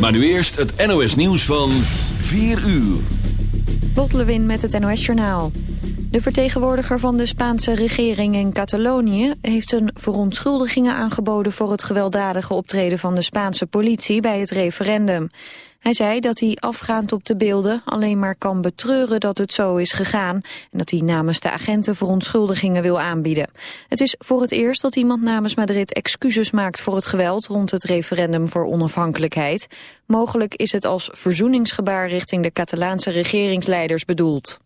Maar nu eerst het NOS nieuws van 4 uur. Lot Lewin met het NOS Journaal. De vertegenwoordiger van de Spaanse regering in Catalonië... heeft zijn verontschuldigingen aangeboden voor het gewelddadige optreden van de Spaanse politie bij het referendum. Hij zei dat hij afgaand op de beelden alleen maar kan betreuren dat het zo is gegaan... en dat hij namens de agenten verontschuldigingen wil aanbieden. Het is voor het eerst dat iemand namens Madrid excuses maakt voor het geweld... rond het referendum voor onafhankelijkheid. Mogelijk is het als verzoeningsgebaar richting de Catalaanse regeringsleiders bedoeld.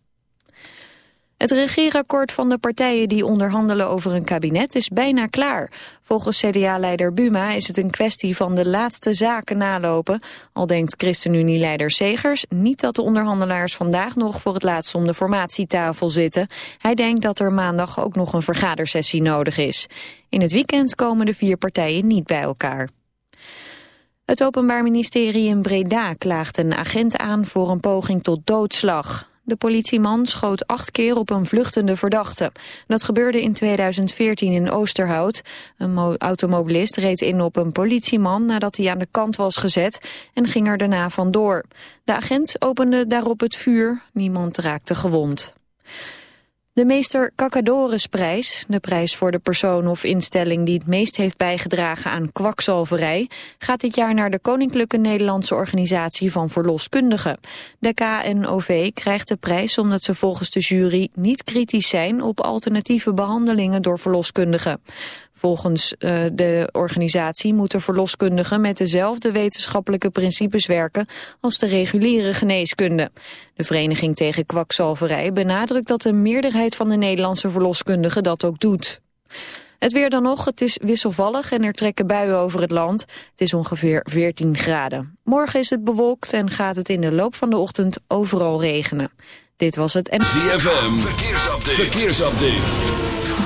Het regeerakkoord van de partijen die onderhandelen over een kabinet is bijna klaar. Volgens CDA-leider Buma is het een kwestie van de laatste zaken nalopen. Al denkt ChristenUnie-leider Segers niet dat de onderhandelaars vandaag nog voor het laatst om de formatietafel zitten. Hij denkt dat er maandag ook nog een vergadersessie nodig is. In het weekend komen de vier partijen niet bij elkaar. Het Openbaar Ministerie in Breda klaagt een agent aan voor een poging tot doodslag. De politieman schoot acht keer op een vluchtende verdachte. Dat gebeurde in 2014 in Oosterhout. Een automobilist reed in op een politieman nadat hij aan de kant was gezet en ging er daarna vandoor. De agent opende daarop het vuur. Niemand raakte gewond. De meester Cacadorusprijs, de prijs voor de persoon of instelling die het meest heeft bijgedragen aan kwakzalverij, gaat dit jaar naar de Koninklijke Nederlandse Organisatie van Verloskundigen. De KNOV krijgt de prijs omdat ze volgens de jury niet kritisch zijn op alternatieve behandelingen door verloskundigen. Volgens uh, de organisatie moeten verloskundigen met dezelfde wetenschappelijke principes werken als de reguliere geneeskunde. De Vereniging tegen Kwakzalverij benadrukt dat de meerderheid van de Nederlandse verloskundigen dat ook doet. Het weer dan nog, het is wisselvallig en er trekken buien over het land. Het is ongeveer 14 graden. Morgen is het bewolkt en gaat het in de loop van de ochtend overal regenen. Dit was het en... ZFM, verkeersupdate. verkeersupdate.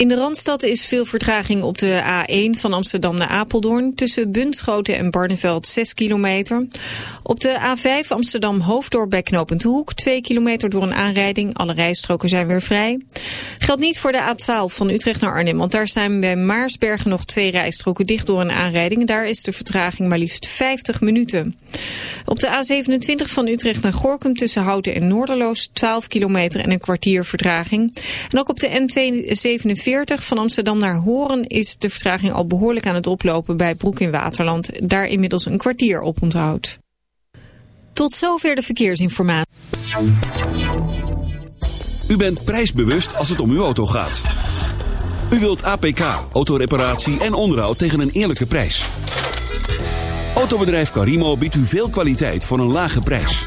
In de Randstad is veel vertraging op de A1 van Amsterdam naar Apeldoorn... tussen Bunschoten en Barneveld 6 kilometer. Op de A5 Amsterdam-Hoofddorp bij knooppunt Hoek... 2 kilometer door een aanrijding. Alle rijstroken zijn weer vrij. Geldt niet voor de A12 van Utrecht naar Arnhem... want daar zijn bij Maarsbergen nog twee rijstroken dicht door een aanrijding. Daar is de vertraging maar liefst 50 minuten. Op de A27 van Utrecht naar Gorkum tussen Houten en Noorderloos... 12 kilometer en een kwartier vertraging. En ook op de N247 van Amsterdam naar Horen is de vertraging al behoorlijk aan het oplopen bij Broek in Waterland. Daar inmiddels een kwartier op onthoud. Tot zover de verkeersinformatie. U bent prijsbewust als het om uw auto gaat. U wilt APK, autoreparatie en onderhoud tegen een eerlijke prijs. Autobedrijf Carimo biedt u veel kwaliteit voor een lage prijs.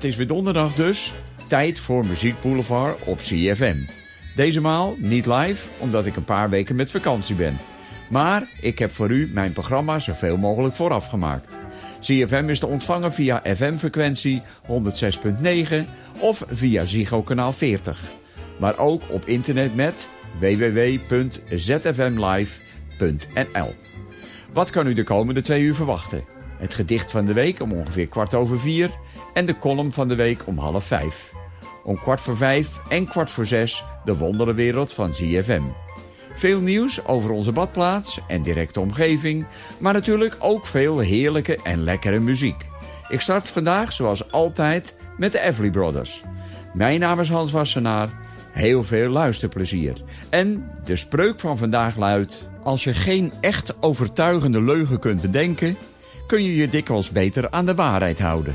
Het is weer donderdag dus. Tijd voor Muziek Boulevard op CFM. Deze maal niet live, omdat ik een paar weken met vakantie ben. Maar ik heb voor u mijn programma zoveel mogelijk vooraf gemaakt. CFM is te ontvangen via FM-frequentie 106.9 of via Ziggo kanaal 40. Maar ook op internet met www.zfmlive.nl. Wat kan u de komende twee uur verwachten? Het gedicht van de week om ongeveer kwart over vier en de column van de week om half vijf. Om kwart voor vijf en kwart voor zes de wonderenwereld van ZFM. Veel nieuws over onze badplaats en directe omgeving, maar natuurlijk ook veel heerlijke en lekkere muziek. Ik start vandaag zoals altijd met de Everly Brothers. Mijn naam is Hans Wassenaar. Heel veel luisterplezier. En de spreuk van vandaag luidt... Als je geen echt overtuigende leugen kunt bedenken... kun je je dikwijls beter aan de waarheid houden.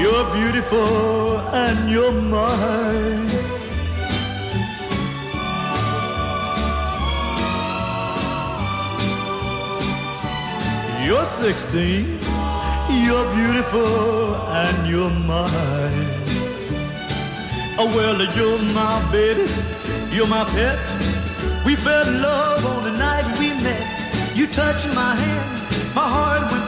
You're beautiful and you're mine. You're 16. You're beautiful and you're mine. Oh, well, you're my baby. You're my pet. We fell in love on the night we met. You touching my hand, my heart went.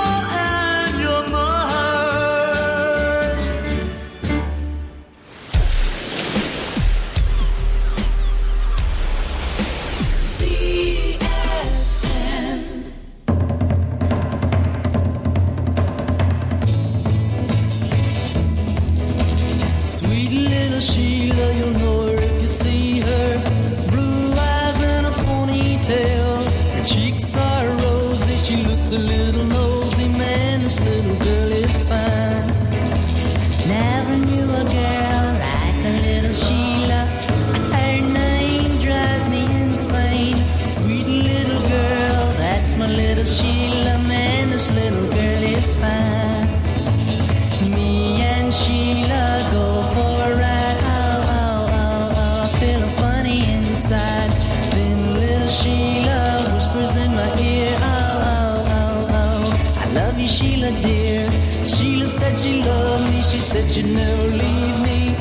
she loved me. She said she'd never leave me.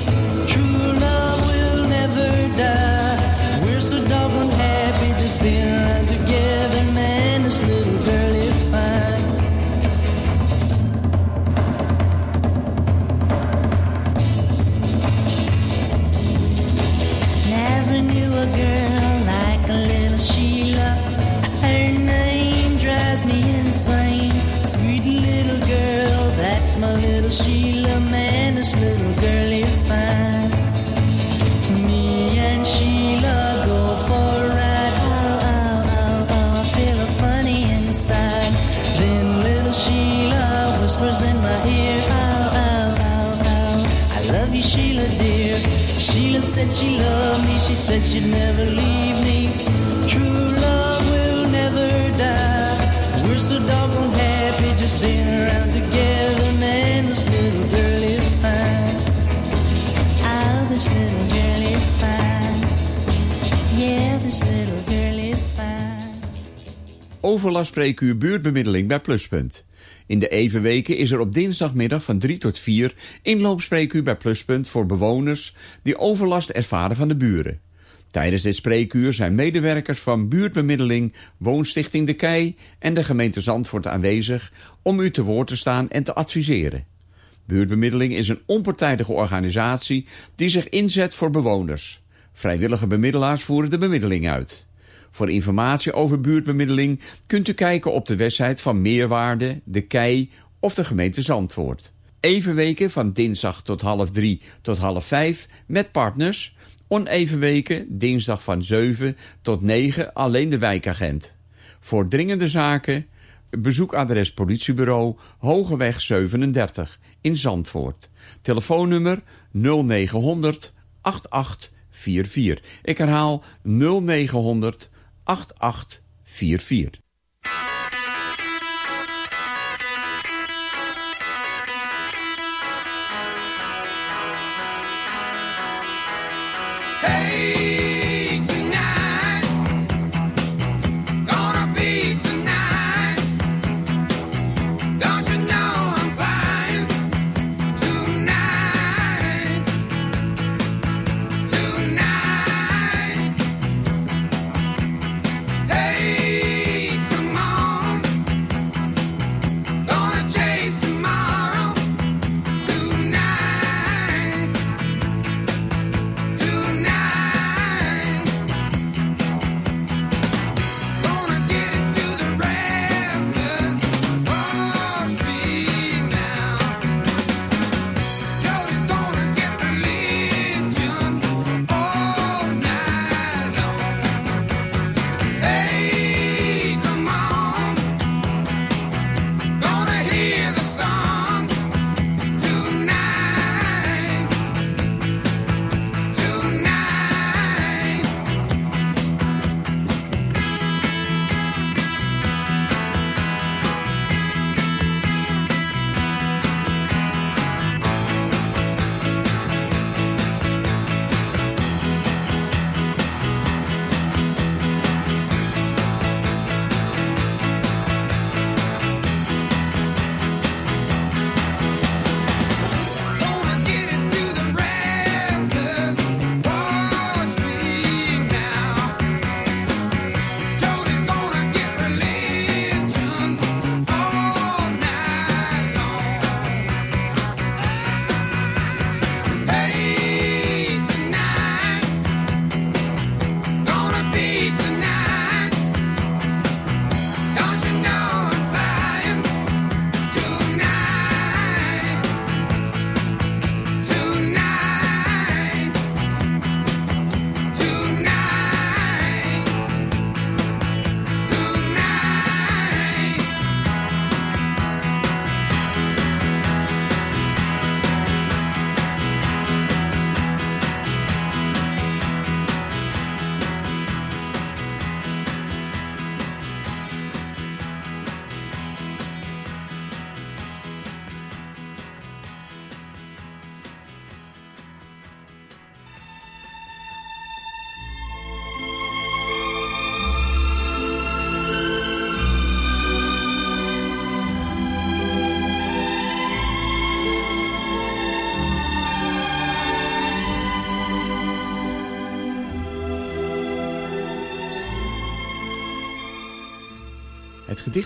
True Sheila said she loved me. She said she'd never leave me. True love will never die. We're so doggone happy just being around together. Man, this little girl is fine. Oh, this little girl is fine. Yeah, this little girl is fine. Overlastspreekuur buurtbemiddeling bij Pluspunt. In de evenweken is er op dinsdagmiddag van 3 tot 4 inloopspreekuur bij Pluspunt voor bewoners die overlast ervaren van de buren. Tijdens dit spreekuur zijn medewerkers van buurtbemiddeling, Woonstichting De Kei en de gemeente Zandvoort aanwezig om u te woord te staan en te adviseren. Buurtbemiddeling is een onpartijdige organisatie die zich inzet voor bewoners. Vrijwillige bemiddelaars voeren de bemiddeling uit. Voor informatie over buurtbemiddeling kunt u kijken op de website van Meerwaarde, De Kei of de gemeente Zandvoort. Evenweken van dinsdag tot half drie tot half vijf met partners. Onevenweken dinsdag van 7 tot 9 alleen de wijkagent. Voor dringende zaken bezoekadres politiebureau Hogeweg 37 in Zandvoort. Telefoonnummer 0900 8844. Ik herhaal 0900 8844.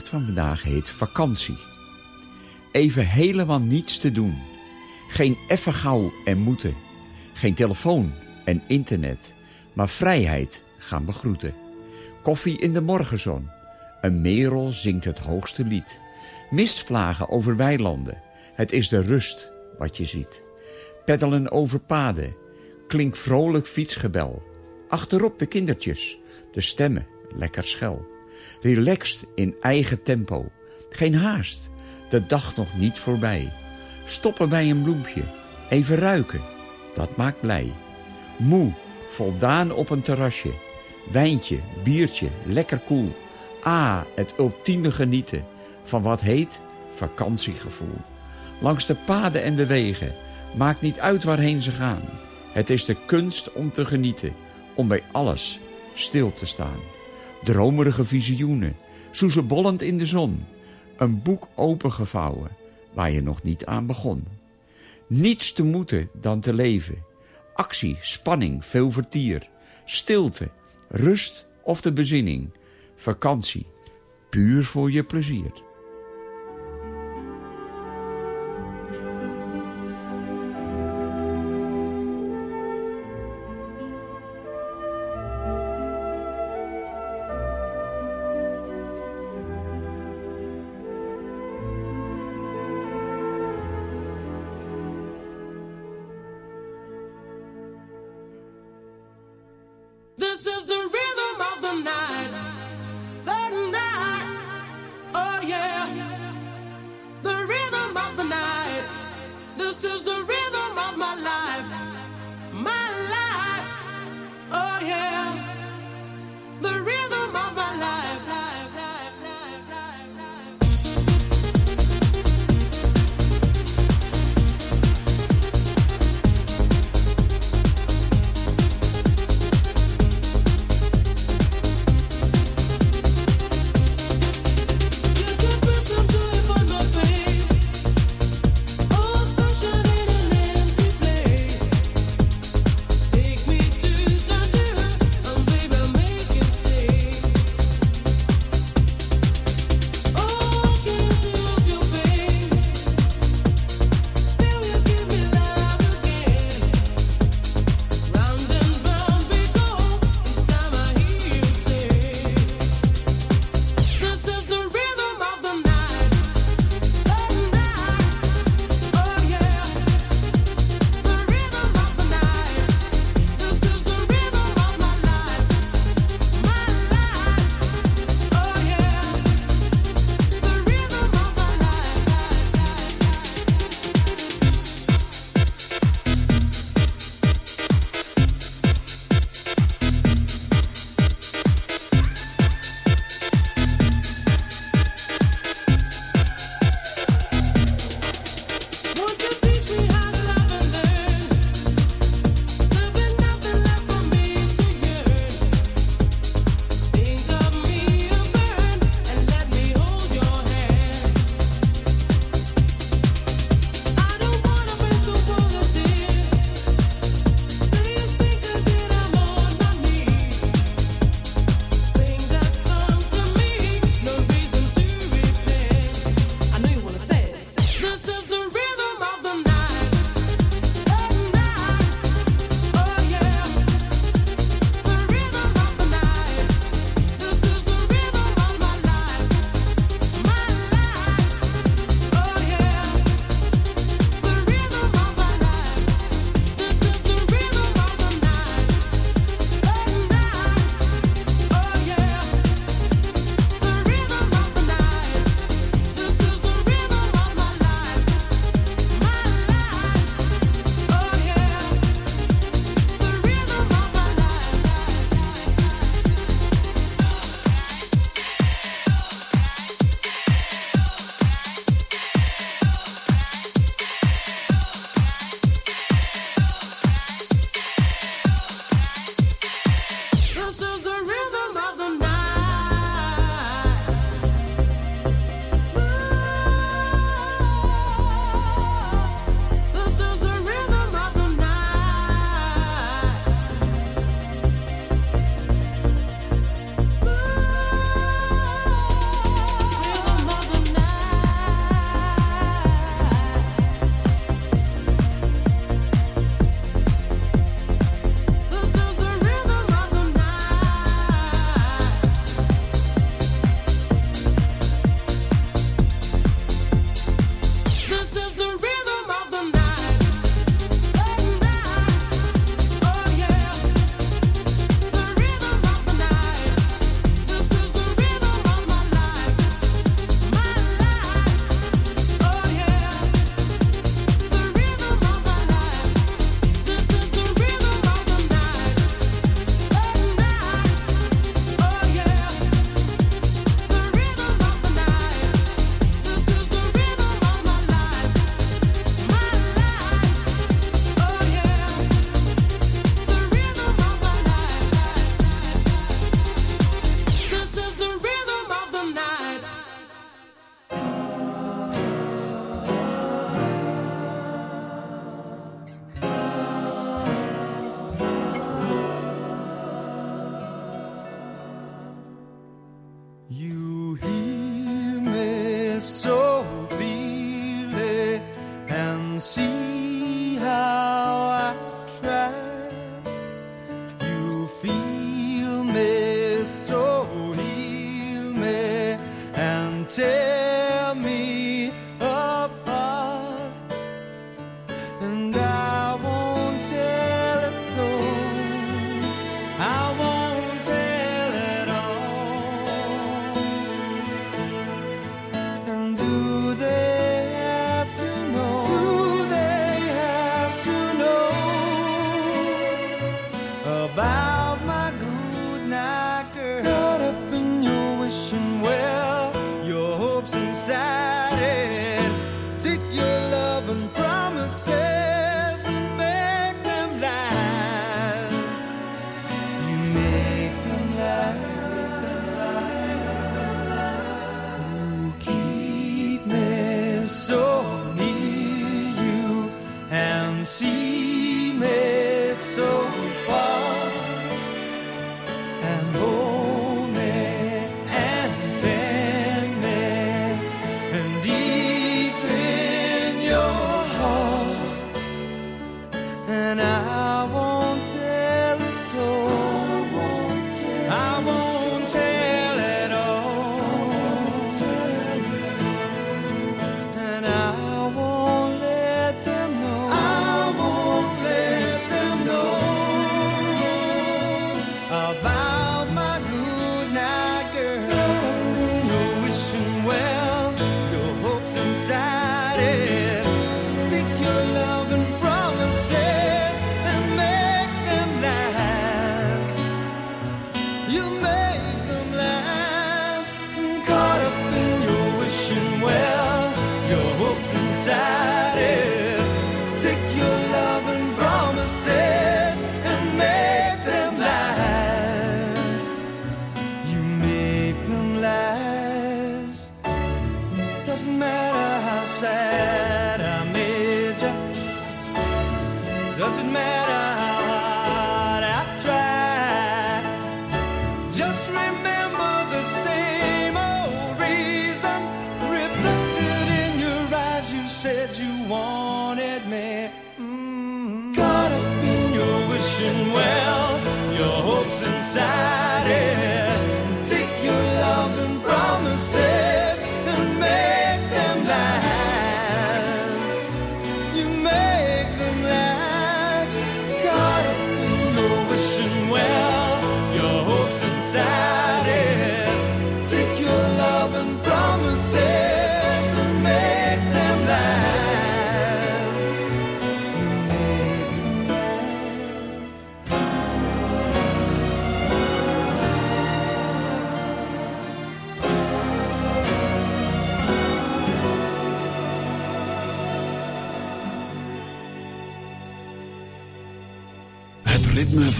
Van vandaag heet Vakantie. Even helemaal niets te doen. Geen effen gauw en moeten. Geen telefoon en internet. Maar vrijheid gaan begroeten. Koffie in de morgenzon. Een merel zingt het hoogste lied. Mistvlagen over weilanden. Het is de rust wat je ziet. Peddelen over paden. Klink vrolijk fietsgebel. Achterop de kindertjes. De stemmen lekker schel. Relaxed in eigen tempo. Geen haast. De dag nog niet voorbij. Stoppen bij een bloempje. Even ruiken. Dat maakt blij. Moe. Voldaan op een terrasje. Wijntje, biertje, lekker koel. Ah, het ultieme genieten. Van wat heet vakantiegevoel. Langs de paden en de wegen. Maakt niet uit waarheen ze gaan. Het is de kunst om te genieten. Om bij alles stil te staan. Dromerige visioenen. Soezebollend in de zon. Een boek opengevouwen. Waar je nog niet aan begon. Niets te moeten dan te leven. Actie, spanning, veel vertier. Stilte, rust of de bezinning. Vakantie, puur voor je plezier. You hear me so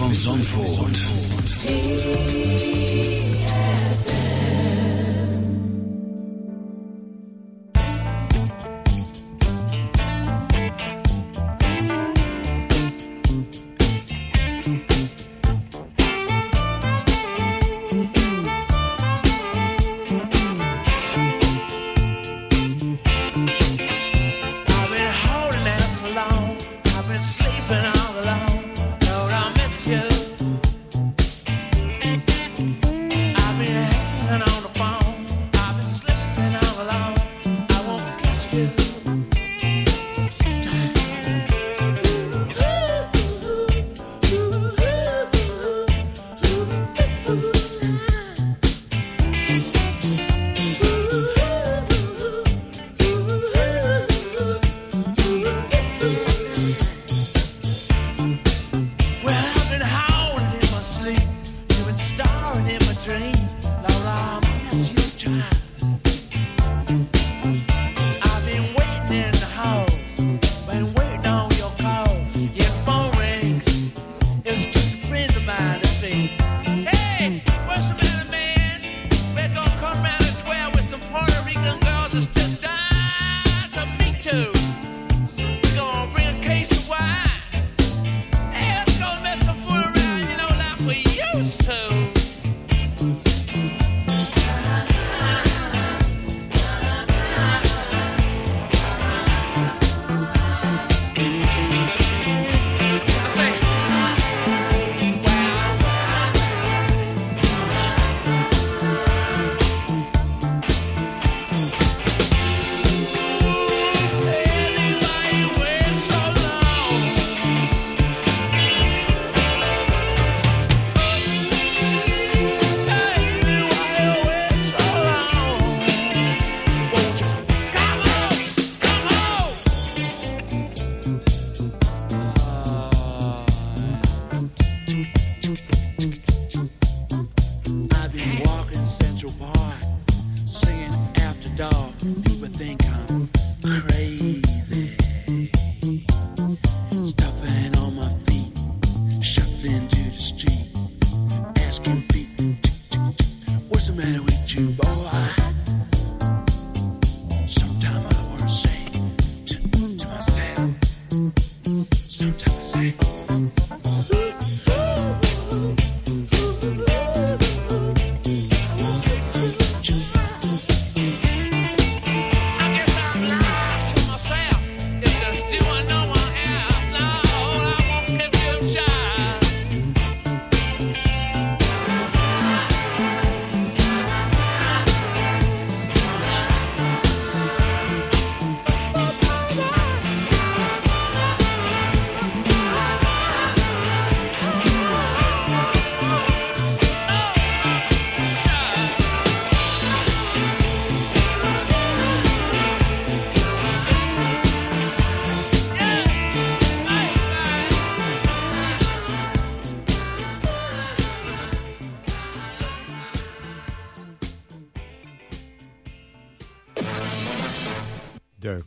van Zandvoort.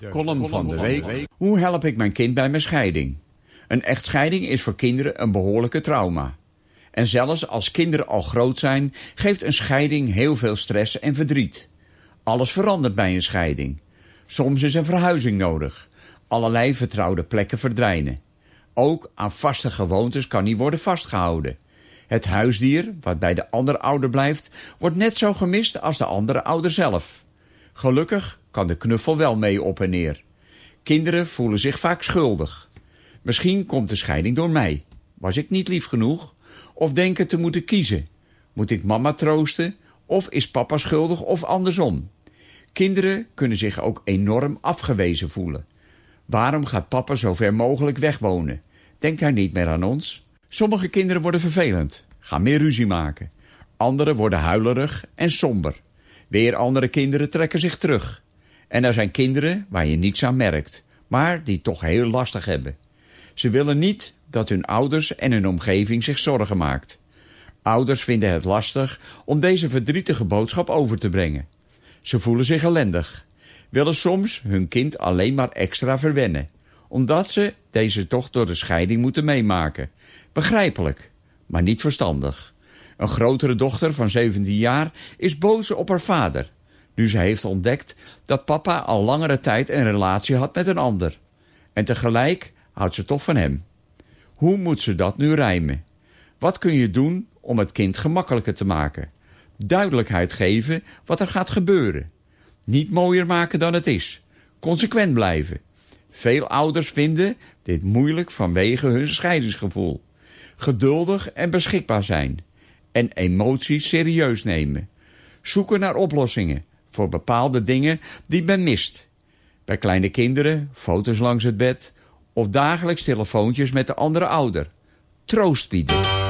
Column van de week. Hoe help ik mijn kind bij mijn scheiding? Een echtscheiding is voor kinderen een behoorlijke trauma. En zelfs als kinderen al groot zijn, geeft een scheiding heel veel stress en verdriet. Alles verandert bij een scheiding. Soms is een verhuizing nodig. Allerlei vertrouwde plekken verdwijnen. Ook aan vaste gewoontes kan niet worden vastgehouden. Het huisdier, wat bij de andere ouder blijft, wordt net zo gemist als de andere ouder zelf. Gelukkig kan de knuffel wel mee op en neer. Kinderen voelen zich vaak schuldig. Misschien komt de scheiding door mij. Was ik niet lief genoeg? Of denken te moeten kiezen? Moet ik mama troosten? Of is papa schuldig of andersom? Kinderen kunnen zich ook enorm afgewezen voelen. Waarom gaat papa zo ver mogelijk wegwonen? Denkt hij niet meer aan ons? Sommige kinderen worden vervelend, gaan meer ruzie maken. Anderen worden huilerig en somber. Weer andere kinderen trekken zich terug. En er zijn kinderen waar je niets aan merkt, maar die toch heel lastig hebben. Ze willen niet dat hun ouders en hun omgeving zich zorgen maakt. Ouders vinden het lastig om deze verdrietige boodschap over te brengen. Ze voelen zich ellendig, willen soms hun kind alleen maar extra verwennen, omdat ze deze toch door de scheiding moeten meemaken. Begrijpelijk, maar niet verstandig. Een grotere dochter van 17 jaar is boos op haar vader, nu ze heeft ontdekt dat papa al langere tijd een relatie had met een ander. En tegelijk houdt ze toch van hem. Hoe moet ze dat nu rijmen? Wat kun je doen om het kind gemakkelijker te maken? Duidelijkheid geven wat er gaat gebeuren. Niet mooier maken dan het is. Consequent blijven. Veel ouders vinden dit moeilijk vanwege hun scheidingsgevoel. Geduldig en beschikbaar zijn. En emoties serieus nemen. Zoeken naar oplossingen voor bepaalde dingen die men mist. Bij kleine kinderen, foto's langs het bed of dagelijks telefoontjes met de andere ouder. Troost bieden.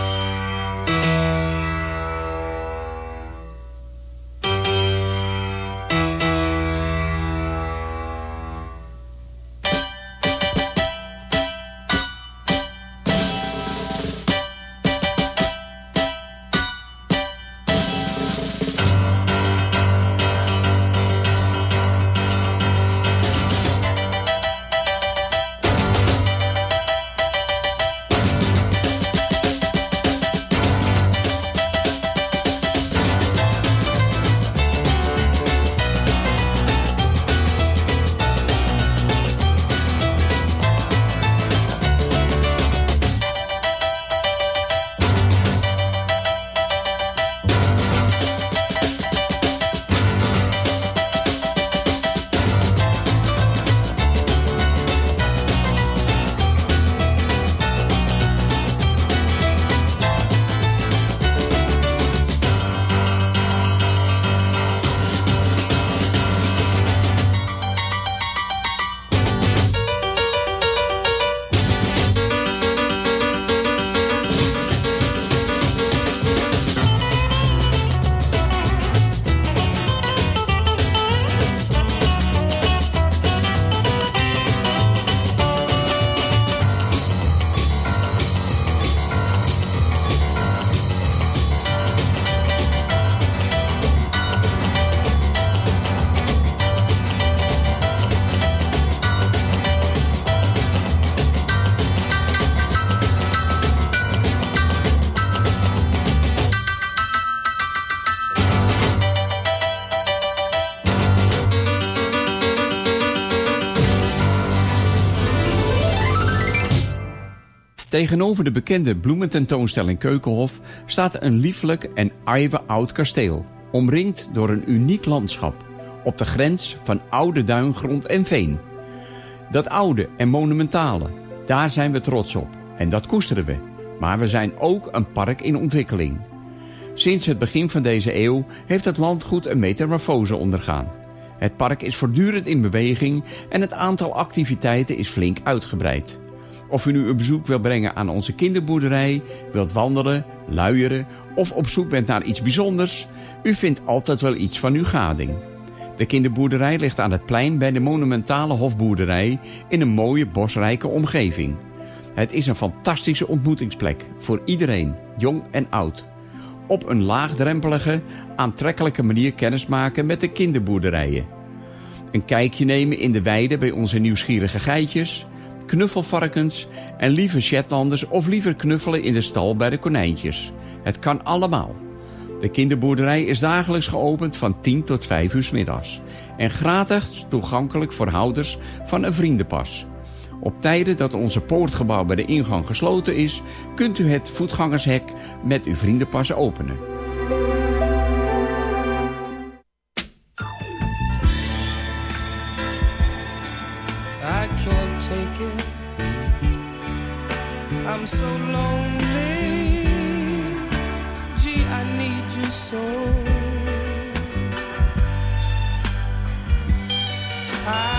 Tegenover de bekende bloemententoonstelling Keukenhof staat een lieflijk en oud kasteel, omringd door een uniek landschap, op de grens van oude duingrond en veen. Dat oude en monumentale, daar zijn we trots op en dat koesteren we. Maar we zijn ook een park in ontwikkeling. Sinds het begin van deze eeuw heeft het landgoed een metamorfose ondergaan. Het park is voortdurend in beweging en het aantal activiteiten is flink uitgebreid. Of u nu een bezoek wilt brengen aan onze kinderboerderij, wilt wandelen, luieren of op zoek bent naar iets bijzonders, u vindt altijd wel iets van uw gading. De kinderboerderij ligt aan het plein bij de monumentale hofboerderij in een mooie bosrijke omgeving. Het is een fantastische ontmoetingsplek voor iedereen, jong en oud. Op een laagdrempelige, aantrekkelijke manier kennismaken met de kinderboerderijen. Een kijkje nemen in de weide bij onze nieuwsgierige geitjes, knuffelvarkens en lieve Shetlanders of liever knuffelen in de stal bij de konijntjes. Het kan allemaal. De kinderboerderij is dagelijks geopend van 10 tot 5 uur middags. En gratis toegankelijk voor houders van een vriendenpas. Op tijden dat onze poortgebouw bij de ingang gesloten is... kunt u het voetgangershek met uw vriendenpas openen. I'm so lonely. Gee, I need you so. I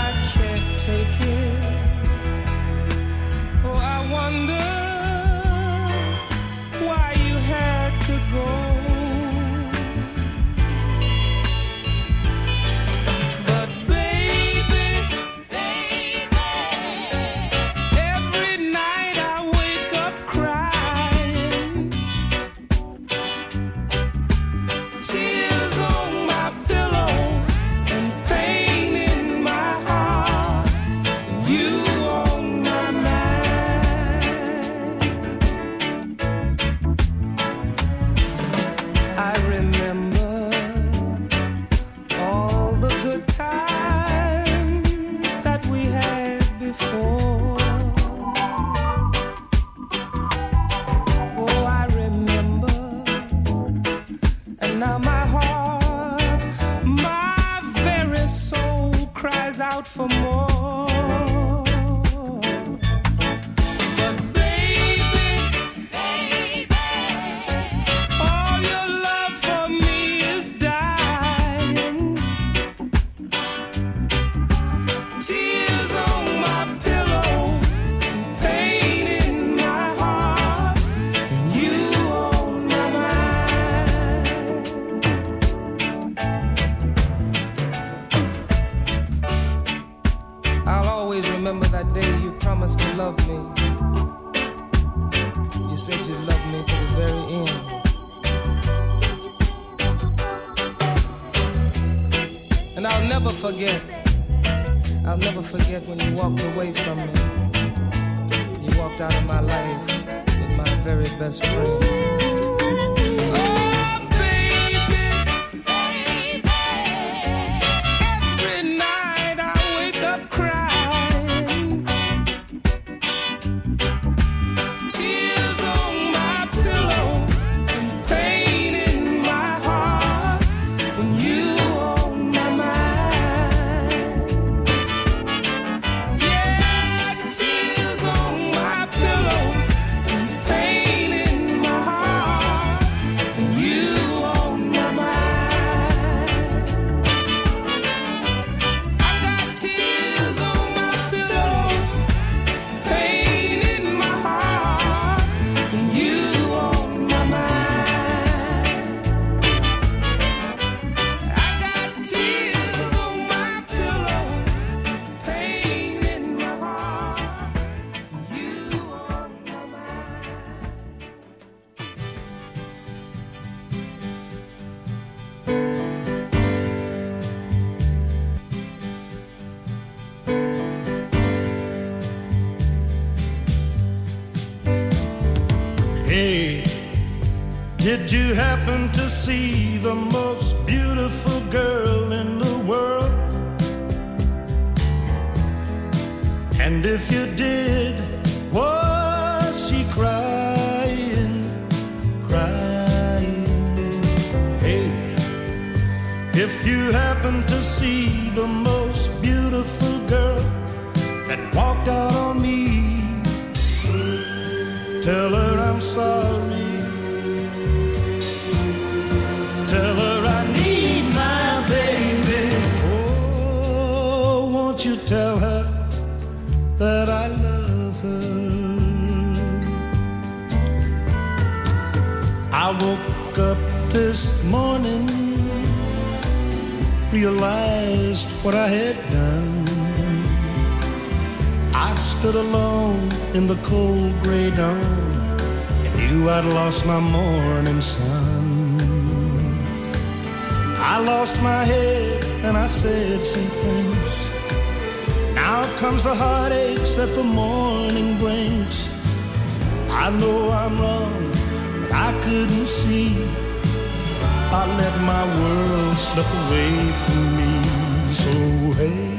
in the cold gray dawn and knew I'd lost my morning sun. I lost my head and I said some things. Now comes the heartaches that the morning brings. I know I'm wrong, but I couldn't see. I let my world slip away from me. So hey,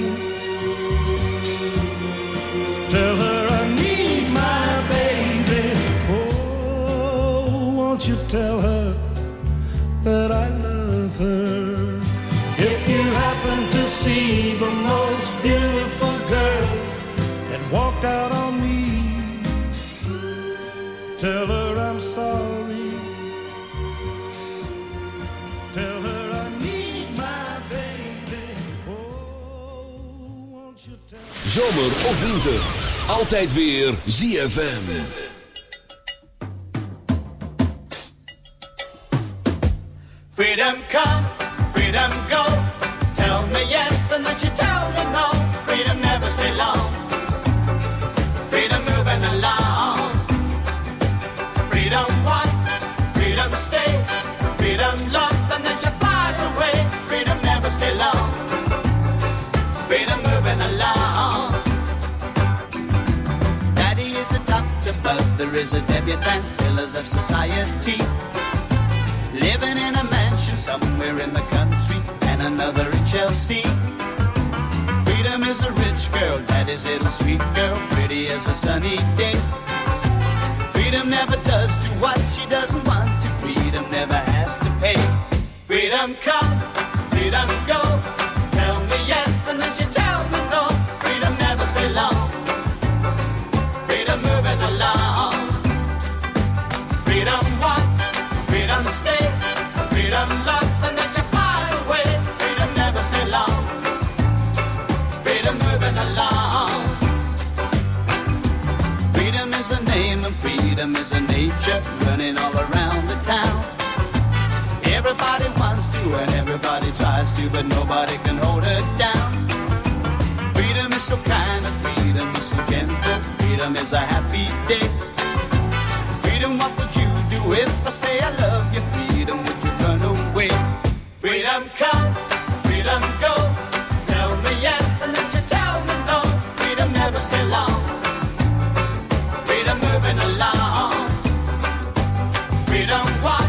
Tell her that I love her? If you happen to see the most beautiful girl that walked out on me, tell her I'm sorry. Tell her I need my baby. Oh, won't you tell Zomer of winter, altijd weer ZFM. Is a debutante, pillars of society. Living in a mansion somewhere in the country, and another in Chelsea. Freedom is a rich girl, that is little sweet girl, pretty as a sunny day. Freedom never does do what she doesn't want to. Freedom never has to pay. Freedom come, freedom go. Freedom is a nature running all around the town. Everybody wants to and everybody tries to, but nobody can hold it down. Freedom is so kind and freedom is so gentle. Freedom is a happy day. Freedom, what would you do if I say I love you? Freedom, would you run away? Freedom come, freedom go. Tell me yes and then you tell me no. Freedom never stay long. freedom. Why?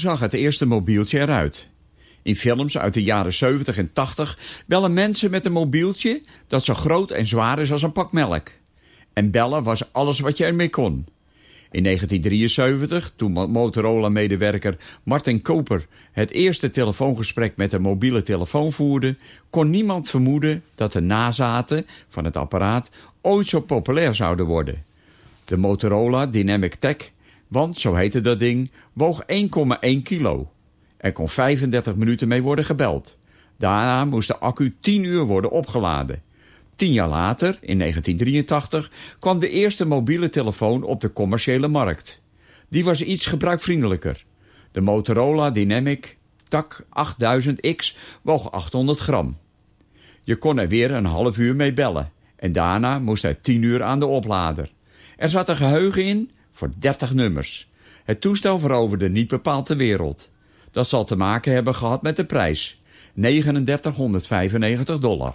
Zag het eerste mobieltje eruit? In films uit de jaren 70 en 80 bellen mensen met een mobieltje dat zo groot en zwaar is als een pak melk. En bellen was alles wat je ermee kon. In 1973, toen Motorola-medewerker Martin Koper het eerste telefoongesprek met een mobiele telefoon voerde, kon niemand vermoeden dat de nazaten van het apparaat ooit zo populair zouden worden. De Motorola Dynamic Tech, want zo heette dat ding, woog 1,1 kilo. Er kon 35 minuten mee worden gebeld. Daarna moest de accu 10 uur worden opgeladen. Tien jaar later, in 1983, kwam de eerste mobiele telefoon op de commerciële markt. Die was iets gebruikvriendelijker. De Motorola Dynamic TAC 8000X woog 800 gram. Je kon er weer een half uur mee bellen en daarna moest hij 10 uur aan de oplader. Er zat een geheugen in voor 30 nummers. Het toestel veroverde niet bepaald de wereld. Dat zal te maken hebben gehad met de prijs. 3995 dollar.